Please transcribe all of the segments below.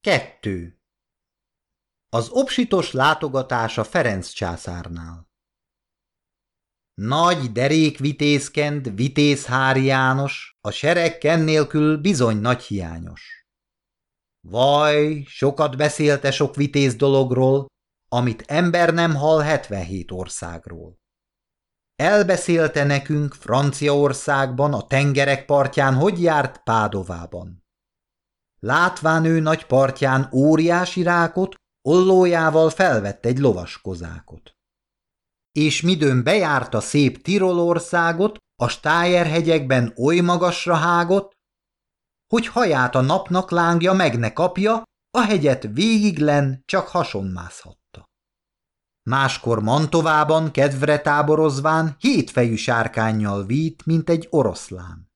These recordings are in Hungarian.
Kettő. Az obsitos látogatása Ferenc császárnál. Nagy derék vitézkend, vitézhári János, a sereg ken nélkül bizony nagy hiányos. Vaj, sokat beszélte sok vitéz dologról, amit ember nem hall 77 országról. Elbeszélte nekünk Franciaországban, a tengerek partján, hogy járt Pádovában. Látván ő nagy partján óriási rákot, ollójával felvett egy lovaskozákot. És midőn bejárta szép Tirolországot, a Stájerhegyekben oly magasra hágott, hogy haját a napnak lángja meg ne kapja, a hegyet végiglen csak hasonmászhatta. Máskor Mantovában kedvre táborozván hétfejű sárkányjal vít, mint egy oroszlán.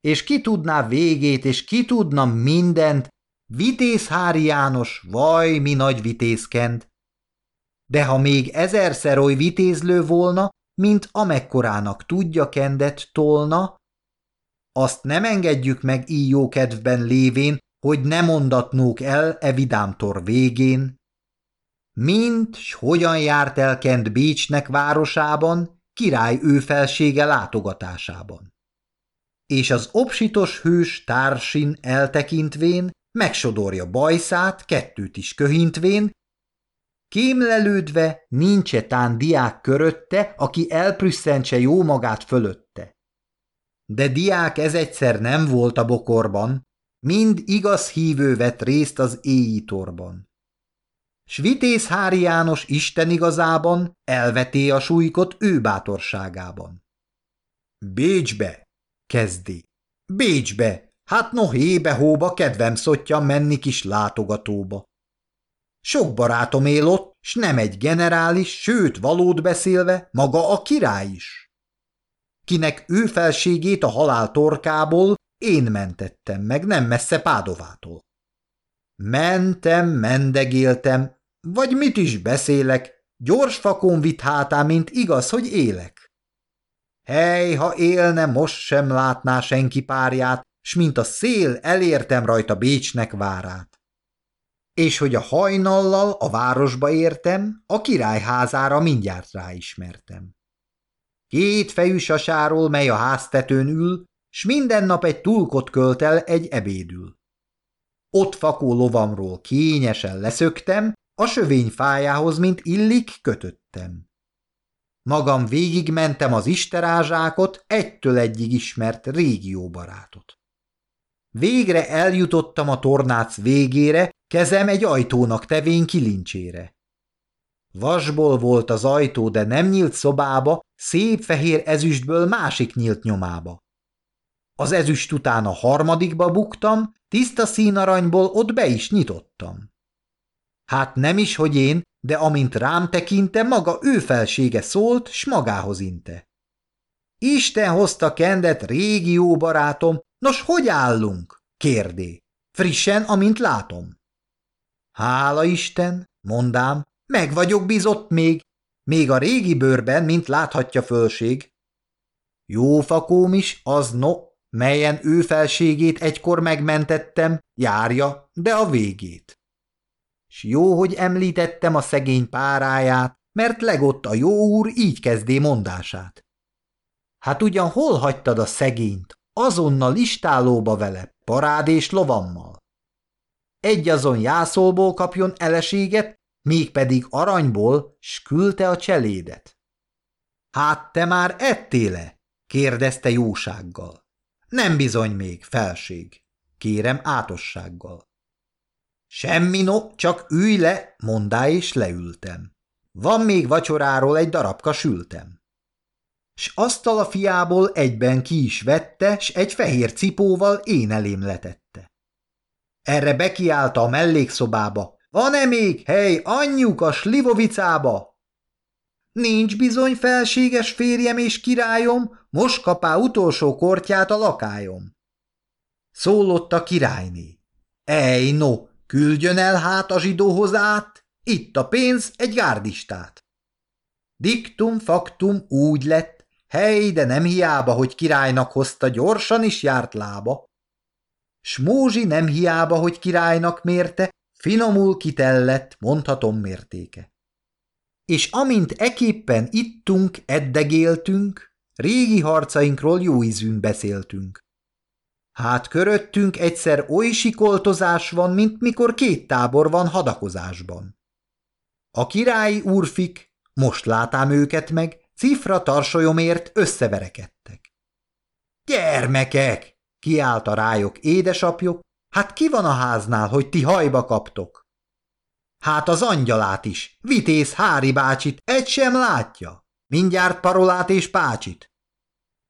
És ki tudná végét, és ki tudna mindent, Vitézhári János, vaj, mi nagy vitézkend! De ha még ezerszer oly vitézlő volna, mint amekkorának tudja kendet tolna, azt nem engedjük meg így jó kedvben lévén, hogy ne mondatnók el e vidámtor végén. Mint s hogyan járt el Kent Bécsnek városában, király ő felsége látogatásában. És az obsitos hős társin eltekintvén megsodorja bajszát, kettőt is köhintvén, kémlelődve nincs tán diák körötte, aki elprüsszentse jó magát fölötte. De diák ez egyszer nem volt a bokorban, mind igaz hívő vett részt az éjitorban. S Vitéz Hári János Isten igazában elveté a súlykot ő bátorságában. Bécsbe, kezdi. Bécsbe, Hát no hébe-hóba kedvem szottyan menni kis látogatóba. Sok barátom él ott, s nem egy generális, sőt valód beszélve, maga a király is. Kinek ő felségét a halál torkából én mentettem meg, nem messze Pádovától. Mentem, mendegéltem, vagy mit is beszélek, gyors fakon vitt hátá, mint igaz, hogy élek. Hely, ha élne, most sem látná senki párját, s mint a szél elértem rajta Bécsnek várát. És hogy a hajnallal a városba értem, a királyházára mindjárt ráismertem. Két fejű sasáról, mely a háztetőn ül, s minden nap egy tulkot költ el egy ebédül. Ott fakó lovamról kényesen leszöktem, a sövény fájához, mint illik, kötöttem. Magam végigmentem az isterázsákot, egytől egyig ismert régió barátot. Végre eljutottam a tornác végére, kezem egy ajtónak tevén kilincsére. Vasból volt az ajtó, de nem nyílt szobába, szép fehér ezüstből másik nyílt nyomába. Az ezüst után a harmadikba buktam, tiszta színaranyból ott be is nyitottam. Hát nem is, hogy én, de amint rám tekinte, maga ő felsége szólt, s magához inte. Isten hozta kendet, régi jó barátom, Nos, hogy állunk? kérdé. Frissen, amint látom. Hála Isten, mondám, meg vagyok bizott még, még a régi bőrben, mint láthatja fölség. Jó fakóm is, az no, melyen ő felségét egykor megmentettem, járja, de a végét. S jó, hogy említettem a szegény páráját, mert legott a jó úr így kezdé mondását. Hát ugyan hol hagytad a szegényt, azonnal listálóba vele, parád és lovammal. Egy azon jászolból kapjon eleséget, mégpedig aranyból, s küldte a cselédet. Hát te már ettéle? kérdezte jósággal. Nem bizony még, felség, kérem átossággal. Semmi no, csak ülj le, mondá és leültem. Van még vacsoráról egy darabka sültem s asztal a fiából egyben ki is vette, s egy fehér cipóval én elém letette. Erre bekiállta a mellékszobába. Van-e még hely anyjuk a slivovicába? Nincs bizony felséges férjem és királyom, most kapá utolsó kortyát a lakályom. Szólott a királyné. Ej, no, küldjön el hát a zsidóhoz át, itt a pénz, egy gárdistát. Diktum faktum úgy lett, Hely, de nem hiába, hogy királynak hozta, gyorsan is járt lába. s Mózsi nem hiába, hogy királynak mérte, finomul kitellett, mondhatom mértéke. És amint eképpen ittunk, eddegéltünk, régi harcainkról jó ízűn beszéltünk. Hát köröttünk egyszer oly sikoltozás van, mint mikor két tábor van hadakozásban. A királyi úrfik, most látám őket meg, cifra tarsolyomért összeverekedtek. Gyermekek! kiállt a rájok édesapjuk, hát ki van a háznál, hogy ti hajba kaptok? Hát az angyalát is, vitéz Hári bácsit, egy sem látja. Mindjárt parolát és pácsit.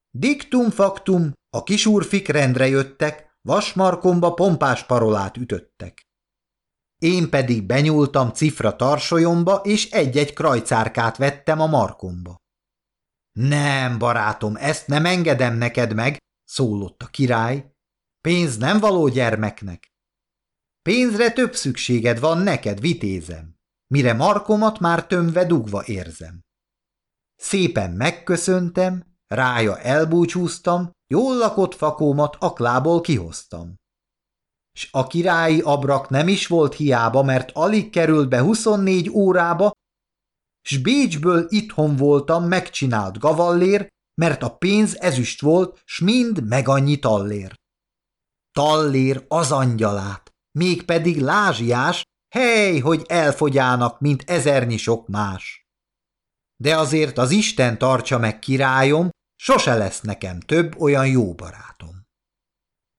Diktum faktum, a kisúrfik rendre jöttek, vasmarkomba pompás parolát ütöttek. Én pedig benyúltam cifra tarsolyomba, és egy-egy krajcárkát vettem a markomba. Nem, barátom, ezt nem engedem neked meg, szólott a király. Pénz nem való gyermeknek. Pénzre több szükséged van neked, vitézem, mire markomat már tömve dugva érzem. Szépen megköszöntem, rája elbúcsúztam, jól lakott fakómat aklából kihoztam. S a királyi abrak nem is volt hiába, mert alig került be 24 órába, s Bécsből itthon voltam megcsinált gavallér, mert a pénz ezüst volt, s mind meg annyi tallér. Tallér az angyalát, mégpedig lázsiás, hely, hogy elfogyának, mint ezernyi sok más. De azért az Isten tartsa meg királyom, sose lesz nekem több olyan jó barátom.